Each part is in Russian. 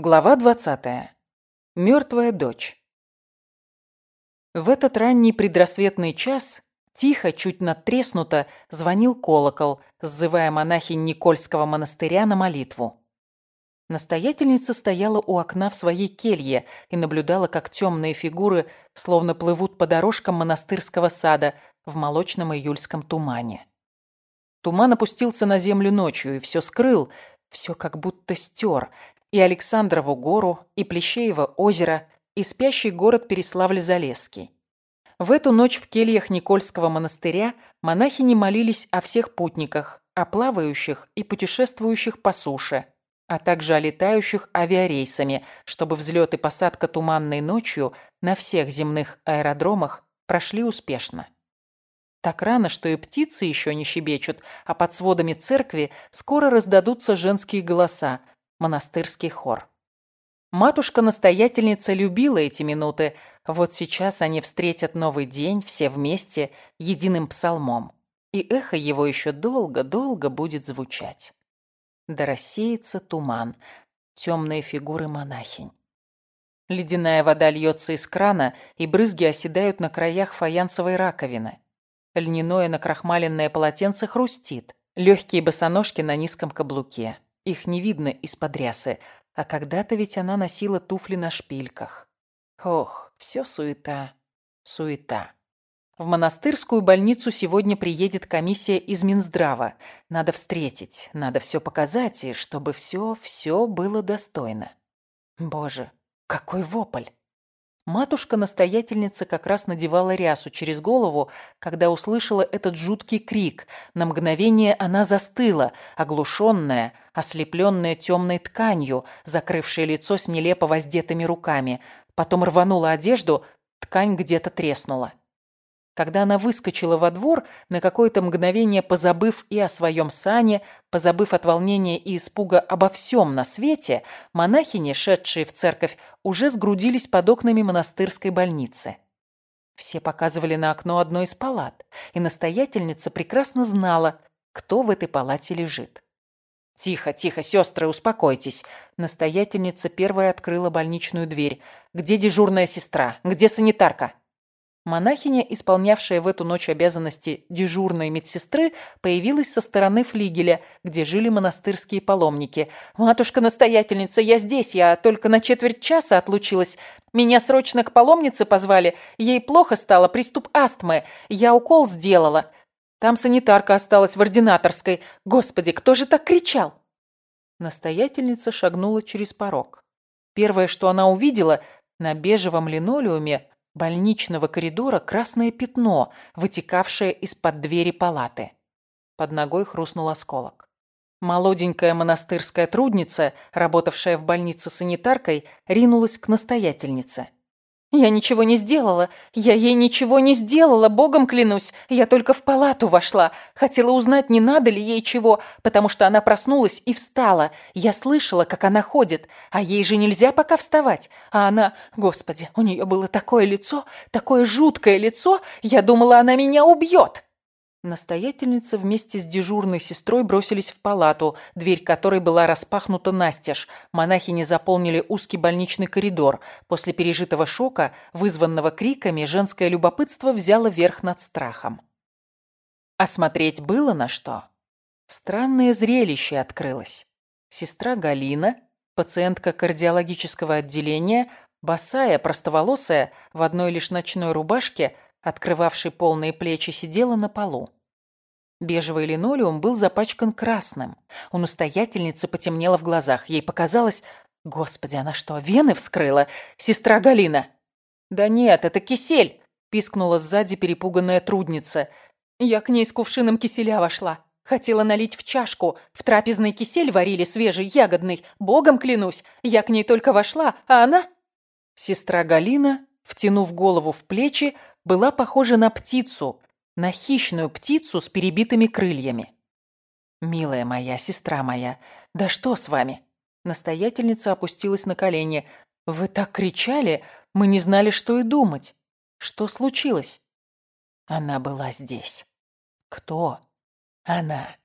Глава 20. Мертвая дочь. В этот ранний предрассветный час тихо, чуть надтреснуто, звонил колокол, сзывая монахинь Никольского монастыря на молитву. Настоятельница стояла у окна в своей келье и наблюдала, как темные фигуры словно плывут по дорожкам монастырского сада в молочном июльском тумане. Туман опустился на землю ночью и все скрыл, все как будто стер, и Александрову гору, и Плещеево озеро, и спящий город Переславль-Залесский. В эту ночь в кельях Никольского монастыря монахини молились о всех путниках, о плавающих и путешествующих по суше, а также о летающих авиарейсами, чтобы взлет и посадка туманной ночью на всех земных аэродромах прошли успешно. Так рано, что и птицы еще не щебечут, а под сводами церкви скоро раздадутся женские голоса, монастырский хор. Матушка-настоятельница любила эти минуты. Вот сейчас они встретят новый день, все вместе, единым псалмом. И эхо его еще долго-долго будет звучать. Да рассеется туман, темные фигуры монахинь. Ледяная вода льется из крана, и брызги оседают на краях фаянсовой раковины. Льняное накрахмаленное полотенце хрустит. Легкие босоножки на низком каблуке. Их не видно из-под рясы, а когда-то ведь она носила туфли на шпильках. Ох, все суета, суета. В монастырскую больницу сегодня приедет комиссия из Минздрава. Надо встретить, надо все показать, и чтобы все, все было достойно. Боже, какой вопль! Матушка-настоятельница как раз надевала рясу через голову, когда услышала этот жуткий крик. На мгновение она застыла, оглушенная, ослепленная темной тканью, закрывшей лицо с нелепо воздетыми руками. Потом рванула одежду, ткань где-то треснула. Когда она выскочила во двор, на какое-то мгновение позабыв и о своем сане, позабыв от волнения и испуга обо всем на свете, монахини, шедшие в церковь, уже сгрудились под окнами монастырской больницы. Все показывали на окно одной из палат, и настоятельница прекрасно знала, кто в этой палате лежит. «Тихо, тихо, сестры, успокойтесь!» Настоятельница первая открыла больничную дверь. «Где дежурная сестра? Где санитарка?» Монахиня, исполнявшая в эту ночь обязанности дежурной медсестры, появилась со стороны флигеля, где жили монастырские паломники. «Матушка-настоятельница, я здесь, я только на четверть часа отлучилась. Меня срочно к паломнице позвали, ей плохо стало, приступ астмы. Я укол сделала. Там санитарка осталась в ординаторской. Господи, кто же так кричал?» Настоятельница шагнула через порог. Первое, что она увидела, на бежевом линолеуме больничного коридора красное пятно, вытекавшее из-под двери палаты. Под ногой хрустнул осколок. Молоденькая монастырская трудница, работавшая в больнице санитаркой, ринулась к настоятельнице. «Я ничего не сделала. Я ей ничего не сделала, богом клянусь. Я только в палату вошла. Хотела узнать, не надо ли ей чего, потому что она проснулась и встала. Я слышала, как она ходит, а ей же нельзя пока вставать. А она... Господи, у нее было такое лицо, такое жуткое лицо. Я думала, она меня убьет». Настоятельница вместе с дежурной сестрой бросились в палату, дверь которой была распахнута настежь. Монахини заполнили узкий больничный коридор. После пережитого шока, вызванного криками, женское любопытство взяло верх над страхом. Осмотреть было на что. Странное зрелище открылось. Сестра Галина, пациентка кардиологического отделения, босая, простоволосая, в одной лишь ночной рубашке – открывавший полные плечи, сидела на полу. Бежевый линолеум был запачкан красным. У настоятельницы потемнело в глазах. Ей показалось... Господи, она что, вены вскрыла? Сестра Галина! Да нет, это кисель! Пискнула сзади перепуганная трудница. Я к ней с кувшином киселя вошла. Хотела налить в чашку. В трапезный кисель варили свежий, ягодный. Богом клянусь. Я к ней только вошла, а она... Сестра Галина, втянув голову в плечи, была похожа на птицу, на хищную птицу с перебитыми крыльями. «Милая моя, сестра моя, да что с вами?» Настоятельница опустилась на колени. «Вы так кричали, мы не знали, что и думать. Что случилось?» Она была здесь. Кто? Она.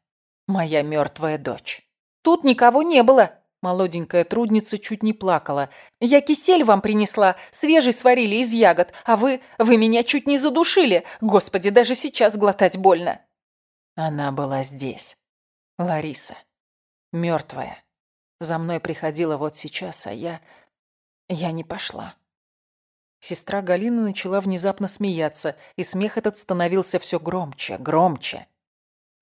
Моя мертвая дочь. Тут никого не было. Молоденькая трудница чуть не плакала. «Я кисель вам принесла, свежий сварили из ягод, а вы... вы меня чуть не задушили! Господи, даже сейчас глотать больно!» Она была здесь. Лариса. Мертвая. За мной приходила вот сейчас, а я... я не пошла. Сестра Галина начала внезапно смеяться, и смех этот становился все громче, громче.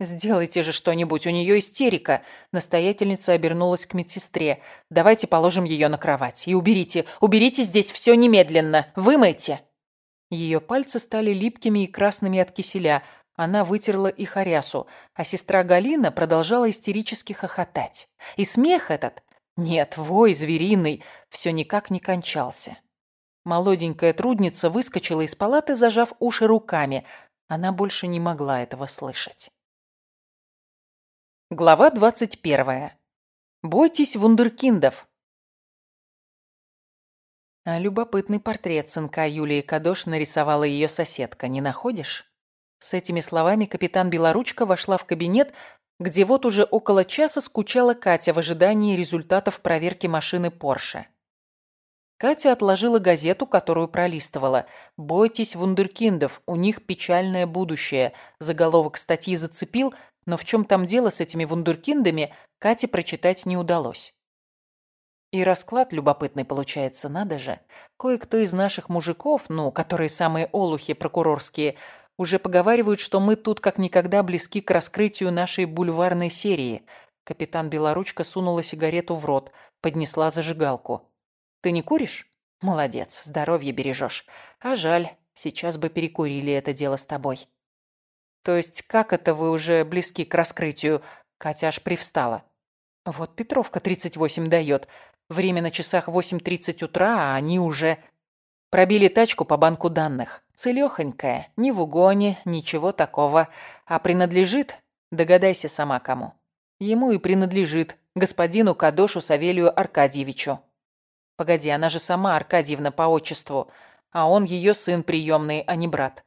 «Сделайте же что-нибудь, у нее истерика!» Настоятельница обернулась к медсестре. «Давайте положим ее на кровать. И уберите, уберите здесь все немедленно! Вымойте!» Ее пальцы стали липкими и красными от киселя. Она вытерла их орясу, а сестра Галина продолжала истерически хохотать. И смех этот, нет, вой звериный, все никак не кончался. Молоденькая трудница выскочила из палаты, зажав уши руками. Она больше не могла этого слышать. Глава 21. Бойтесь вундеркиндов. А любопытный портрет сынка Юлии Кадош нарисовала ее соседка, не находишь? С этими словами капитан Белоручка вошла в кабинет, где вот уже около часа скучала Катя в ожидании результатов проверки машины Порше. Катя отложила газету, которую пролистывала. «Бойтесь вундеркиндов, у них печальное будущее». Заголовок статьи зацепил, но в чем там дело с этими вундеркиндами, Кате прочитать не удалось. И расклад любопытный получается, надо же. Кое-кто из наших мужиков, ну, которые самые олухи прокурорские, уже поговаривают, что мы тут как никогда близки к раскрытию нашей бульварной серии. Капитан Белоручка сунула сигарету в рот, поднесла зажигалку. Ты не куришь? Молодец, здоровье бережешь. А жаль, сейчас бы перекурили это дело с тобой. То есть как это вы уже близки к раскрытию? Катя аж привстала. Вот Петровка 38 дает. Время на часах 8.30 утра, а они уже... Пробили тачку по банку данных. Целёхонькая, ни в угоне, ничего такого. А принадлежит? Догадайся сама кому. Ему и принадлежит, господину Кадошу Савелию Аркадьевичу. Погоди, она же сама Аркадьевна по отчеству, а он ее сын приемный, а не брат.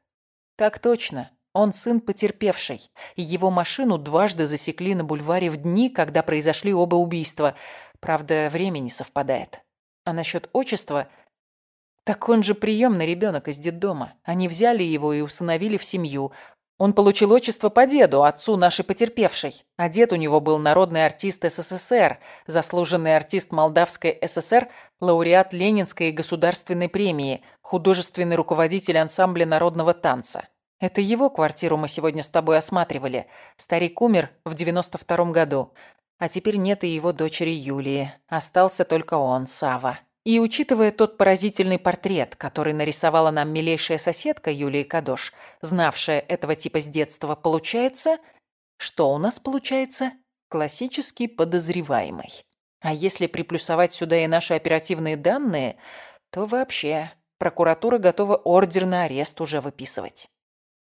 Так точно. Он сын потерпевший, и его машину дважды засекли на бульваре в дни, когда произошли оба убийства. Правда, время не совпадает. А насчет отчества... Так он же приемный ребенок из детдома. Они взяли его и усыновили в семью. Он получил отчество по деду, отцу нашей потерпевшей. А дед у него был народный артист СССР, заслуженный артист Молдавской ССР, лауреат Ленинской государственной премии, художественный руководитель ансамбля народного танца. Это его квартиру мы сегодня с тобой осматривали. Старик умер в девяносто втором году. А теперь нет и его дочери Юлии. Остался только он, Сава. И учитывая тот поразительный портрет, который нарисовала нам милейшая соседка Юлия Кадош, знавшая этого типа с детства, получается... Что у нас получается? Классический подозреваемый. А если приплюсовать сюда и наши оперативные данные, то вообще прокуратура готова ордер на арест уже выписывать.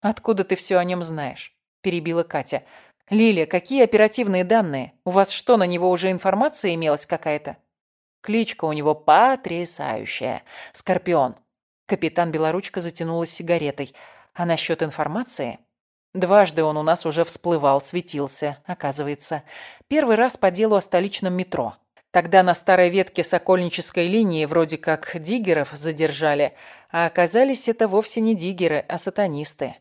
«Откуда ты все о нем знаешь?» – перебила Катя. «Лилия, какие оперативные данные? У вас что, на него уже информация имелась какая-то?» Кличка у него потрясающая. Скорпион. Капитан Белоручка затянулась сигаретой. А насчет информации? Дважды он у нас уже всплывал, светился, оказывается. Первый раз по делу о столичном метро. Тогда на старой ветке Сокольнической линии вроде как диггеров задержали, а оказались это вовсе не диггеры, а сатанисты.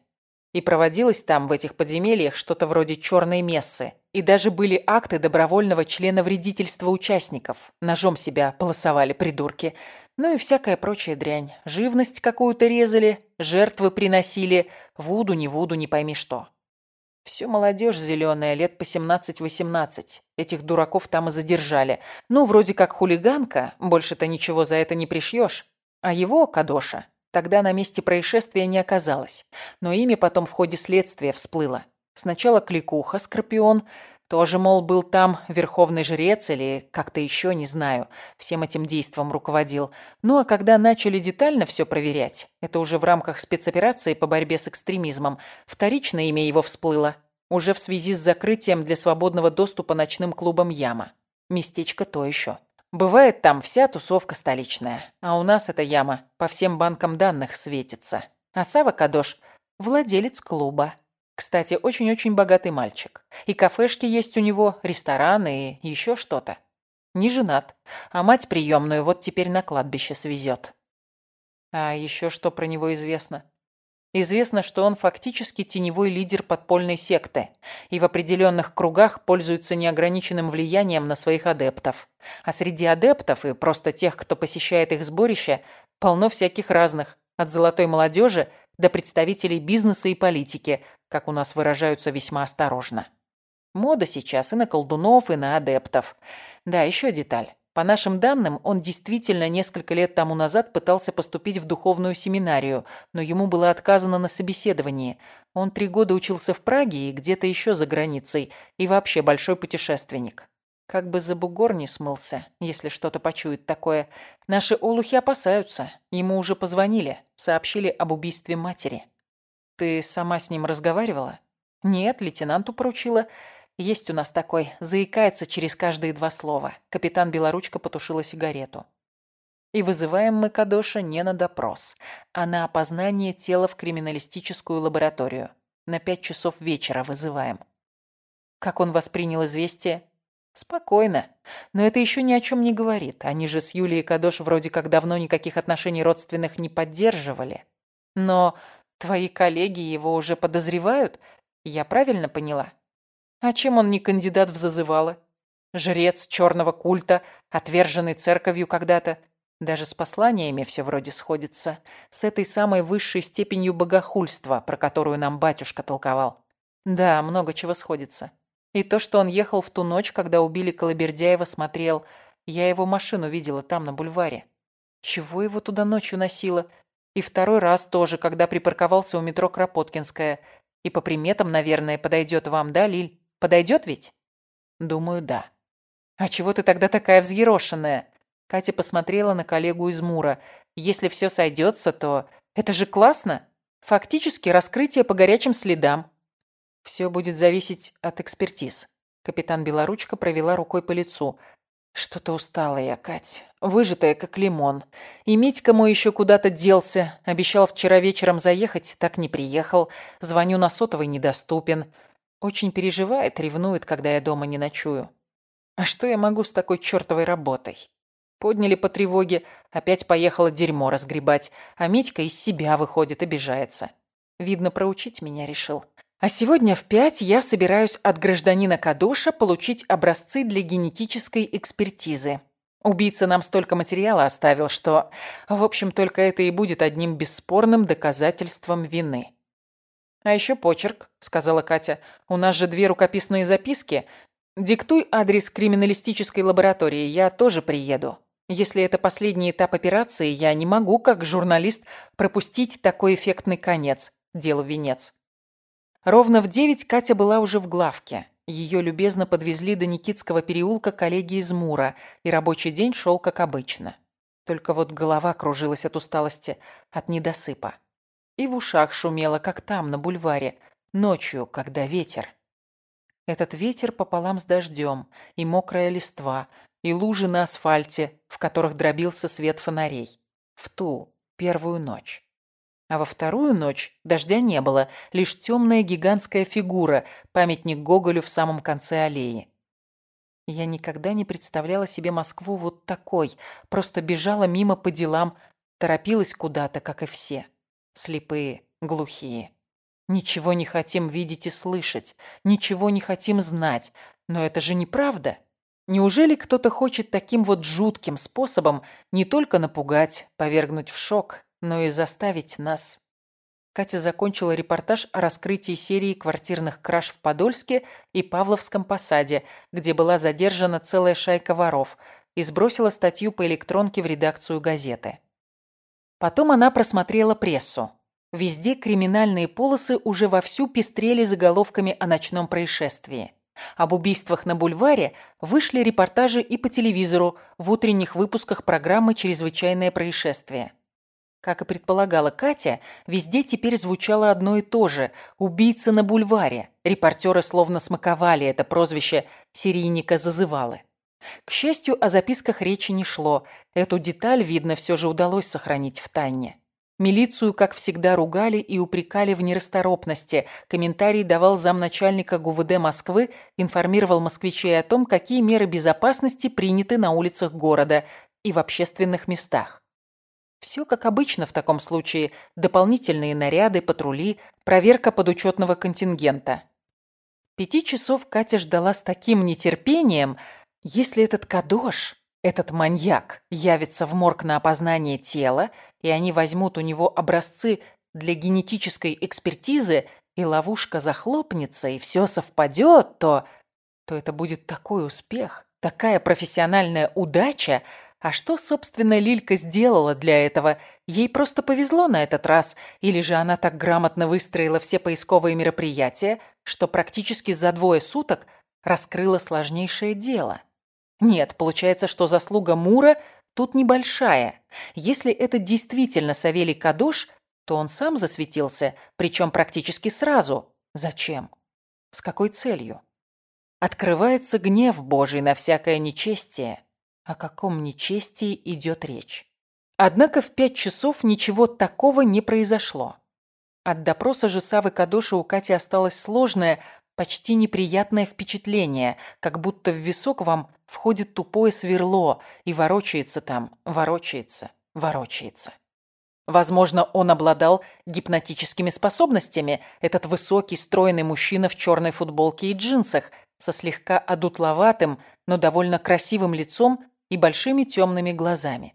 И проводилось там, в этих подземельях, что-то вроде черной мессы. И даже были акты добровольного члена вредительства участников. Ножом себя полосовали придурки. Ну и всякая прочая дрянь. Живность какую-то резали, жертвы приносили. Вуду, не вуду, не пойми что. Все молодежь зеленая, лет по 17-18. Этих дураков там и задержали. Ну, вроде как хулиганка, больше-то ничего за это не пришьешь. А его, Кадоша, Тогда на месте происшествия не оказалось, но имя потом в ходе следствия всплыло. Сначала Кликуха, Скорпион, тоже, мол, был там верховный жрец или как-то еще, не знаю, всем этим действом руководил. Ну а когда начали детально все проверять, это уже в рамках спецоперации по борьбе с экстремизмом, вторично имя его всплыло, уже в связи с закрытием для свободного доступа ночным клубам «Яма». Местечко то еще. Бывает там вся тусовка столичная, а у нас эта яма по всем банкам данных светится. А Сава Кадош – владелец клуба. Кстати, очень-очень богатый мальчик. И кафешки есть у него, рестораны и еще что-то. Не женат, а мать приемную вот теперь на кладбище свезет. А еще что про него известно? Известно, что он фактически теневой лидер подпольной секты и в определенных кругах пользуется неограниченным влиянием на своих адептов. А среди адептов и просто тех, кто посещает их сборище, полно всяких разных, от золотой молодежи до представителей бизнеса и политики, как у нас выражаются весьма осторожно. Мода сейчас и на колдунов, и на адептов. Да, еще деталь. По нашим данным, он действительно несколько лет тому назад пытался поступить в духовную семинарию, но ему было отказано на собеседовании. Он три года учился в Праге и где-то еще за границей, и вообще большой путешественник. Как бы за бугор не смылся, если что-то почует такое. Наши олухи опасаются. Ему уже позвонили, сообщили об убийстве матери. Ты сама с ним разговаривала? Нет, лейтенанту поручила. Есть у нас такой, заикается через каждые два слова. Капитан Белоручка потушила сигарету. И вызываем мы Кадоша не на допрос, а на опознание тела в криминалистическую лабораторию. На пять часов вечера вызываем. Как он воспринял известие? Спокойно. Но это еще ни о чем не говорит. Они же с Юлией Кадош вроде как давно никаких отношений родственных не поддерживали. Но твои коллеги его уже подозревают? Я правильно поняла? А чем он не кандидат в зазывало? Жрец черного культа, отверженный церковью когда-то. Даже с посланиями все вроде сходится. С этой самой высшей степенью богохульства, про которую нам батюшка толковал. Да, много чего сходится. И то, что он ехал в ту ночь, когда убили Колобердяева, смотрел. Я его машину видела там, на бульваре. Чего его туда ночью носило? И второй раз тоже, когда припарковался у метро Кропоткинская. И по приметам, наверное, подойдет вам, да, Лиль? Подойдет ведь? Думаю, да. А чего ты тогда такая взъерошенная? Катя посмотрела на коллегу из Мура. Если все сойдется, то это же классно. Фактически раскрытие по горячим следам. Все будет зависеть от экспертиз. Капитан Белоручка провела рукой по лицу. Что-то устала я, Кать. Выжатая, как лимон. И Митька мой еще куда-то делся. Обещал вчера вечером заехать, так не приехал. Звоню на сотовый, недоступен. Очень переживает, ревнует, когда я дома не ночую. А что я могу с такой чертовой работой? Подняли по тревоге, опять поехала дерьмо разгребать, а Митька из себя выходит, обижается. Видно, проучить меня решил. А сегодня в пять я собираюсь от гражданина Кадоша получить образцы для генетической экспертизы. Убийца нам столько материала оставил, что, в общем, только это и будет одним бесспорным доказательством вины. «А еще почерк», — сказала Катя. «У нас же две рукописные записки. Диктуй адрес криминалистической лаборатории, я тоже приеду. Если это последний этап операции, я не могу, как журналист, пропустить такой эффектный конец, делу венец». Ровно в девять Катя была уже в главке. Ее любезно подвезли до Никитского переулка коллеги из Мура, и рабочий день шел как обычно. Только вот голова кружилась от усталости, от недосыпа. И в ушах шумело, как там, на бульваре, ночью, когда ветер. Этот ветер пополам с дождем, и мокрая листва, и лужи на асфальте, в которых дробился свет фонарей. В ту, первую ночь. А во вторую ночь дождя не было, лишь темная гигантская фигура, памятник Гоголю в самом конце аллеи. Я никогда не представляла себе Москву вот такой, просто бежала мимо по делам, торопилась куда-то, как и все слепые, глухие. Ничего не хотим видеть и слышать, ничего не хотим знать. Но это же неправда. Неужели кто-то хочет таким вот жутким способом не только напугать, повергнуть в шок, но и заставить нас? Катя закончила репортаж о раскрытии серии квартирных краж в Подольске и Павловском посаде, где была задержана целая шайка воров, и сбросила статью по электронке в редакцию газеты. Потом она просмотрела прессу. Везде криминальные полосы уже вовсю пестрели заголовками о ночном происшествии. Об убийствах на бульваре вышли репортажи и по телевизору в утренних выпусках программы «Чрезвычайное происшествие». Как и предполагала Катя, везде теперь звучало одно и то же – «убийца на бульваре». Репортеры словно смаковали это прозвище серийника зазывалы. К счастью, о записках речи не шло. Эту деталь, видно, все же удалось сохранить в тайне. Милицию, как всегда, ругали и упрекали в нерасторопности. Комментарий давал замначальника ГУВД Москвы, информировал москвичей о том, какие меры безопасности приняты на улицах города и в общественных местах. Все как обычно в таком случае. Дополнительные наряды, патрули, проверка подучетного контингента. Пяти часов Катя ждала с таким нетерпением, если этот кадош этот маньяк явится в морг на опознание тела, и они возьмут у него образцы для генетической экспертизы, и ловушка захлопнется, и все совпадет, то... то это будет такой успех, такая профессиональная удача. А что, собственно, Лилька сделала для этого? Ей просто повезло на этот раз, или же она так грамотно выстроила все поисковые мероприятия, что практически за двое суток раскрыла сложнейшее дело. Нет, получается, что заслуга Мура тут небольшая. Если это действительно Савелий Кадош, то он сам засветился, причем практически сразу. Зачем? С какой целью? Открывается гнев Божий на всякое нечестие. О каком нечестии идет речь? Однако в пять часов ничего такого не произошло. От допроса же Савы Кадоша у Кати осталось сложное, почти неприятное впечатление, как будто в висок вам входит тупое сверло и ворочается там, ворочается, ворочается. Возможно, он обладал гипнотическими способностями, этот высокий, стройный мужчина в черной футболке и джинсах, со слегка одутловатым, но довольно красивым лицом и большими темными глазами.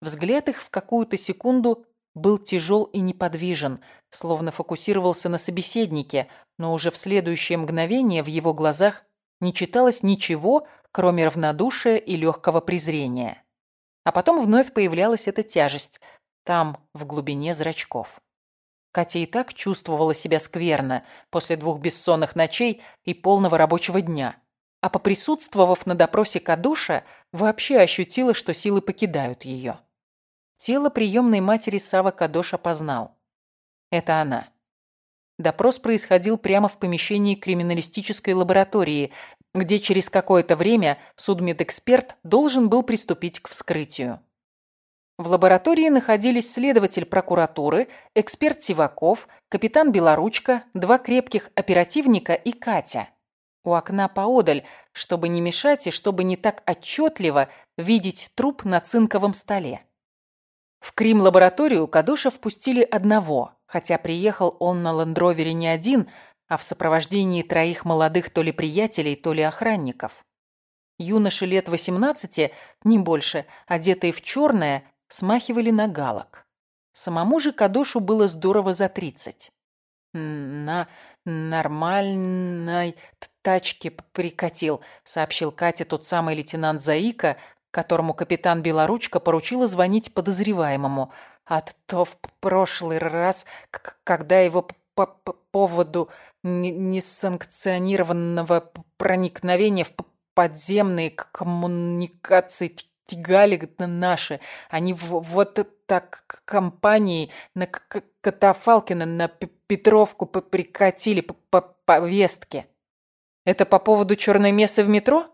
Взгляд их в какую-то секунду был тяжел и неподвижен, словно фокусировался на собеседнике, но уже в следующее мгновение в его глазах не читалось ничего, кроме равнодушия и легкого презрения. А потом вновь появлялась эта тяжесть, там, в глубине зрачков. Катя и так чувствовала себя скверно после двух бессонных ночей и полного рабочего дня. А поприсутствовав на допросе Кадуша, вообще ощутила, что силы покидают ее. Тело приемной матери Сава Кадош опознал. Это она. Допрос происходил прямо в помещении криминалистической лаборатории, где через какое-то время судмедэксперт должен был приступить к вскрытию. В лаборатории находились следователь прокуратуры, эксперт Сиваков, капитан Белоручка, два крепких оперативника и Катя. У окна поодаль, чтобы не мешать и чтобы не так отчетливо видеть труп на цинковом столе. В Крим-лабораторию Кадуша впустили одного, хотя приехал он на лендровере не один, а в сопровождении троих молодых то ли приятелей, то ли охранников. Юноши лет 18, не больше, одетые в черное, смахивали на галок. Самому же Кадошу было здорово за 30. «На нормальной тачке прикатил», — сообщил Кате тот самый лейтенант Заика, которому капитан Белоручка поручила звонить подозреваемому. А то в прошлый раз, когда его по поводу несанкционированного проникновения в подземные коммуникации тягали наши. Они вот так компании на катафалке на Петровку прикатили по повестке. Это по поводу черной мессы в метро?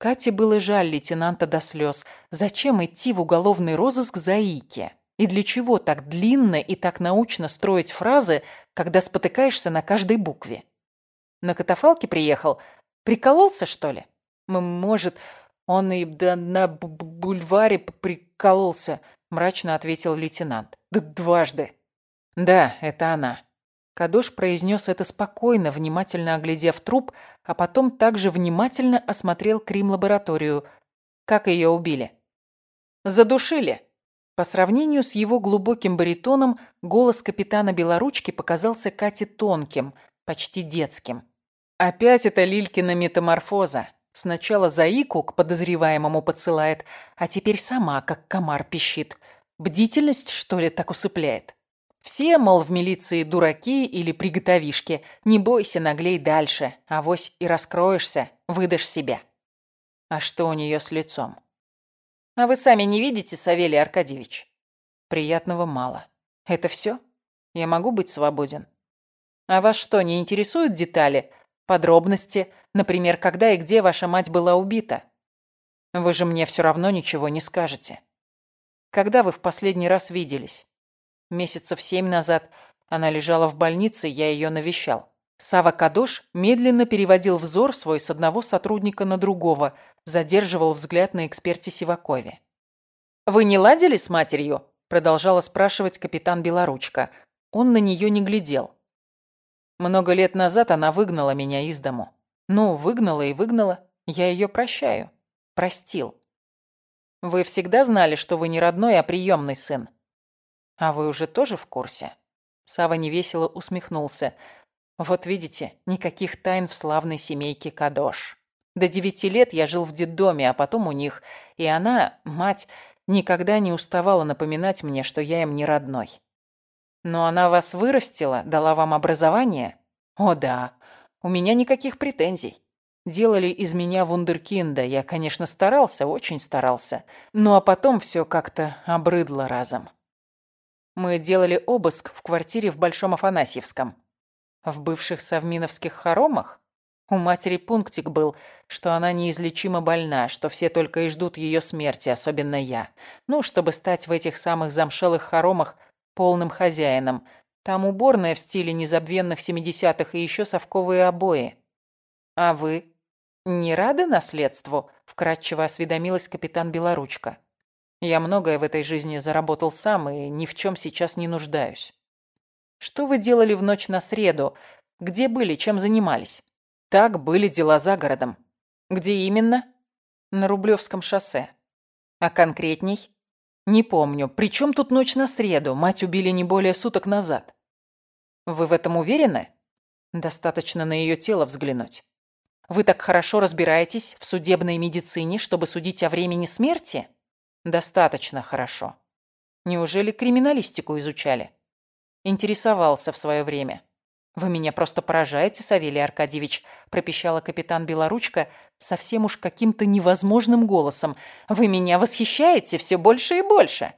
Кате было жаль лейтенанта до слез. Зачем идти в уголовный розыск за Ики? И для чего так длинно и так научно строить фразы, когда спотыкаешься на каждой букве? На катафалке приехал? Прикололся, что ли? Может, он и на бульваре прикололся, мрачно ответил лейтенант. Да дважды. Да, это она. Кадош произнес это спокойно, внимательно оглядев труп, а потом также внимательно осмотрел Крим-лабораторию. Как ее убили? Задушили. По сравнению с его глубоким баритоном, голос капитана Белоручки показался Кате тонким, почти детским. Опять это Лилькина метаморфоза. Сначала заику к подозреваемому подсылает, а теперь сама, как комар, пищит. Бдительность, что ли, так усыпляет? Все, мол, в милиции дураки или приготовишки. Не бойся, наглей дальше. Авось и раскроешься, выдашь себя. А что у нее с лицом? А вы сами не видите, Савелий Аркадьевич? Приятного мало. Это все? Я могу быть свободен? А вас что, не интересуют детали? Подробности? Например, когда и где ваша мать была убита? Вы же мне все равно ничего не скажете. Когда вы в последний раз виделись? Месяцев семь назад она лежала в больнице, я ее навещал. Сава Кадош медленно переводил взор свой с одного сотрудника на другого, задерживал взгляд на эксперте Сивакове. «Вы не ладили с матерью?» – продолжала спрашивать капитан Белоручка. Он на нее не глядел. Много лет назад она выгнала меня из дому. Ну, выгнала и выгнала. Я ее прощаю. Простил. Вы всегда знали, что вы не родной, а приемный сын? А вы уже тоже в курсе? Сава невесело усмехнулся. Вот видите, никаких тайн в славной семейке Кадош. До девяти лет я жил в детдоме, а потом у них. И она, мать, никогда не уставала напоминать мне, что я им не родной. Но она вас вырастила, дала вам образование? О да, у меня никаких претензий. Делали из меня вундеркинда. Я, конечно, старался, очень старался. Ну а потом все как-то обрыдло разом. Мы делали обыск в квартире в Большом Афанасьевском. В бывших совминовских хоромах? У матери пунктик был, что она неизлечимо больна, что все только и ждут ее смерти, особенно я. Ну, чтобы стать в этих самых замшелых хоромах полным хозяином. Там уборная в стиле незабвенных семидесятых и еще совковые обои. А вы не рады наследству? Вкратчиво осведомилась капитан Белоручка. Я многое в этой жизни заработал сам и ни в чем сейчас не нуждаюсь. Что вы делали в ночь на среду? Где были, чем занимались? Так были дела за городом. Где именно? На Рублевском шоссе. А конкретней? Не помню. Причем тут ночь на среду? Мать убили не более суток назад. Вы в этом уверены? Достаточно на ее тело взглянуть. Вы так хорошо разбираетесь в судебной медицине, чтобы судить о времени смерти? Достаточно хорошо. Неужели криминалистику изучали? Интересовался в свое время. «Вы меня просто поражаете, Савелий Аркадьевич», – пропищала капитан Белоручка совсем уж каким-то невозможным голосом. «Вы меня восхищаете все больше и больше».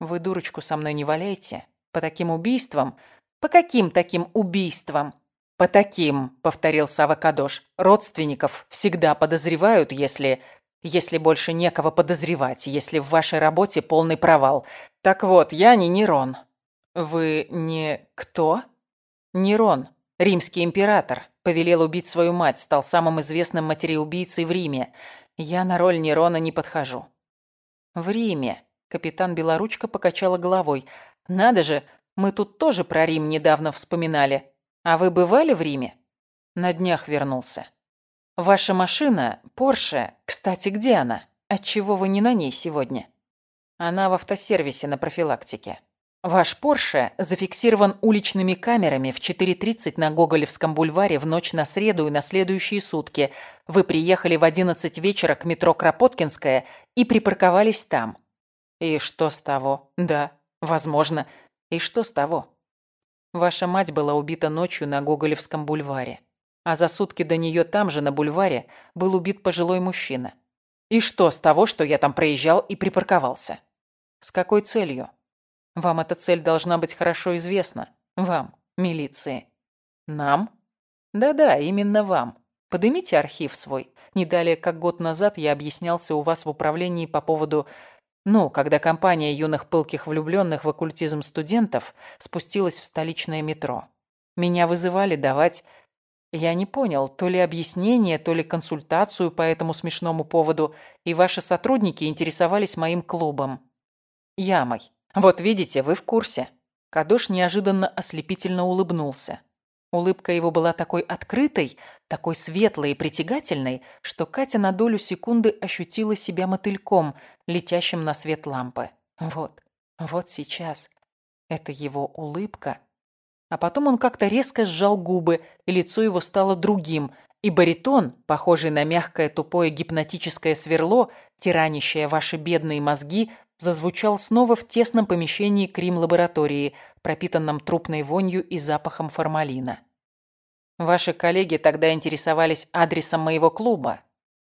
«Вы дурочку со мной не валяйте. По таким убийствам...» «По каким таким убийствам?» «По таким», — повторил Сава Кадош. «Родственников всегда подозревают, если... Если больше некого подозревать, если в вашей работе полный провал. Так вот, я не Нерон. «Вы не кто?» «Нерон, римский император, повелел убить свою мать, стал самым известным матереубийцей в Риме. Я на роль Нерона не подхожу». «В Риме», — капитан Белоручка покачала головой. «Надо же, мы тут тоже про Рим недавно вспоминали. А вы бывали в Риме?» На днях вернулся. «Ваша машина, Порше, кстати, где она? Отчего вы не на ней сегодня?» «Она в автосервисе на профилактике». Ваш Порше зафиксирован уличными камерами в 4.30 на Гоголевском бульваре в ночь на среду и на следующие сутки. Вы приехали в 11 вечера к метро Кропоткинская и припарковались там. И что с того? Да, возможно. И что с того? Ваша мать была убита ночью на Гоголевском бульваре. А за сутки до нее там же, на бульваре, был убит пожилой мужчина. И что с того, что я там проезжал и припарковался? С какой целью? Вам эта цель должна быть хорошо известна. Вам, милиции. Нам? Да-да, именно вам. Поднимите архив свой. Не далее, как год назад я объяснялся у вас в управлении по поводу... Ну, когда компания юных пылких влюбленных в оккультизм студентов спустилась в столичное метро. Меня вызывали давать... Я не понял, то ли объяснение, то ли консультацию по этому смешному поводу, и ваши сотрудники интересовались моим клубом. Ямой. «Вот видите, вы в курсе». Кадош неожиданно ослепительно улыбнулся. Улыбка его была такой открытой, такой светлой и притягательной, что Катя на долю секунды ощутила себя мотыльком, летящим на свет лампы. Вот, вот сейчас. Это его улыбка. А потом он как-то резко сжал губы, и лицо его стало другим, и баритон, похожий на мягкое тупое гипнотическое сверло, тиранящее ваши бедные мозги, зазвучал снова в тесном помещении крим-лаборатории, пропитанном трупной вонью и запахом формалина. Ваши коллеги тогда интересовались адресом моего клуба.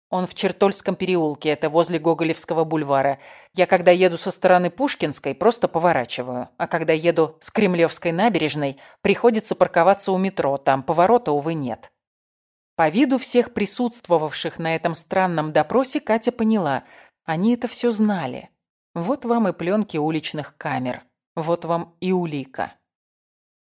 Он в Чертольском переулке, это возле Гоголевского бульвара. Я, когда еду со стороны Пушкинской, просто поворачиваю. А когда еду с Кремлевской набережной, приходится парковаться у метро, там поворота, увы, нет. По виду всех присутствовавших на этом странном допросе Катя поняла, они это все знали. Вот вам и пленки уличных камер. Вот вам и улика.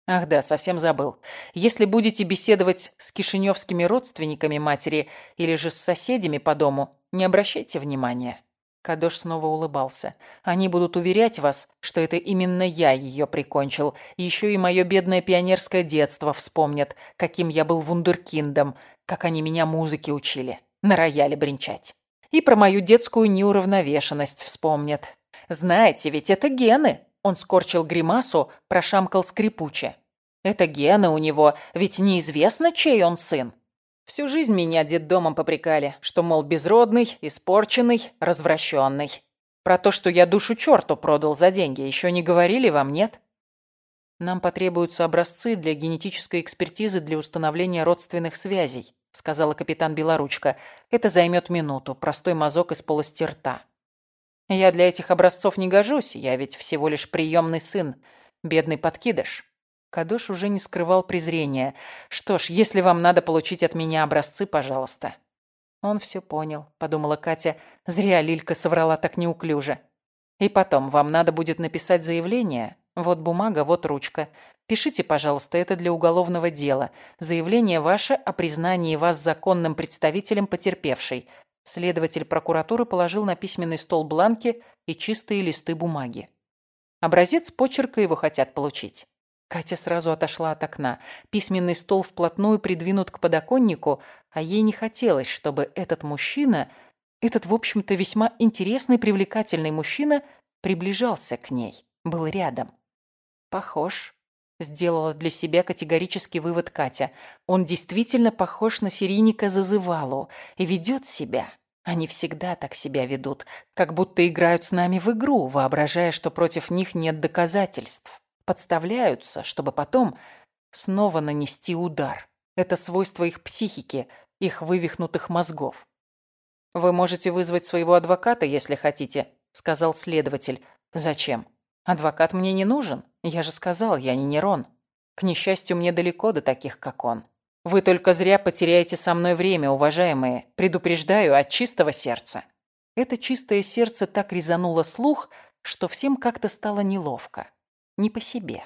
Ах да, совсем забыл. Если будете беседовать с кишиневскими родственниками матери или же с соседями по дому, не обращайте внимания. Кадош снова улыбался. «Они будут уверять вас, что это именно я ее прикончил. Еще и мое бедное пионерское детство вспомнят, каким я был вундеркиндом, как они меня музыке учили, на рояле бренчать. И про мою детскую неуравновешенность вспомнят. Знаете, ведь это гены!» Он скорчил гримасу, прошамкал скрипуче. «Это гены у него, ведь неизвестно, чей он сын. Всю жизнь меня детдомом попрекали, что, мол, безродный, испорченный, развращенный. Про то, что я душу черту продал за деньги, еще не говорили вам, нет? Нам потребуются образцы для генетической экспертизы для установления родственных связей, сказала капитан Белоручка. Это займет минуту, простой мазок из полости рта. Я для этих образцов не гожусь, я ведь всего лишь приемный сын, бедный подкидыш. Кадош уже не скрывал презрения. «Что ж, если вам надо получить от меня образцы, пожалуйста». «Он все понял», — подумала Катя. «Зря Лилька соврала так неуклюже». «И потом, вам надо будет написать заявление. Вот бумага, вот ручка. Пишите, пожалуйста, это для уголовного дела. Заявление ваше о признании вас законным представителем потерпевшей». Следователь прокуратуры положил на письменный стол бланки и чистые листы бумаги. Образец почерка его хотят получить. Катя сразу отошла от окна. Письменный стол вплотную придвинут к подоконнику, а ей не хотелось, чтобы этот мужчина, этот, в общем-то, весьма интересный, привлекательный мужчина, приближался к ней, был рядом. «Похож», — сделала для себя категорический вывод Катя. «Он действительно похож на серийника Зазывалу и ведет себя». Они всегда так себя ведут, как будто играют с нами в игру, воображая, что против них нет доказательств подставляются, чтобы потом снова нанести удар. Это свойство их психики, их вывихнутых мозгов. «Вы можете вызвать своего адвоката, если хотите», — сказал следователь. «Зачем? Адвокат мне не нужен. Я же сказал, я не Нерон. К несчастью, мне далеко до таких, как он. Вы только зря потеряете со мной время, уважаемые. Предупреждаю от чистого сердца». Это чистое сердце так резануло слух, что всем как-то стало неловко не по себе.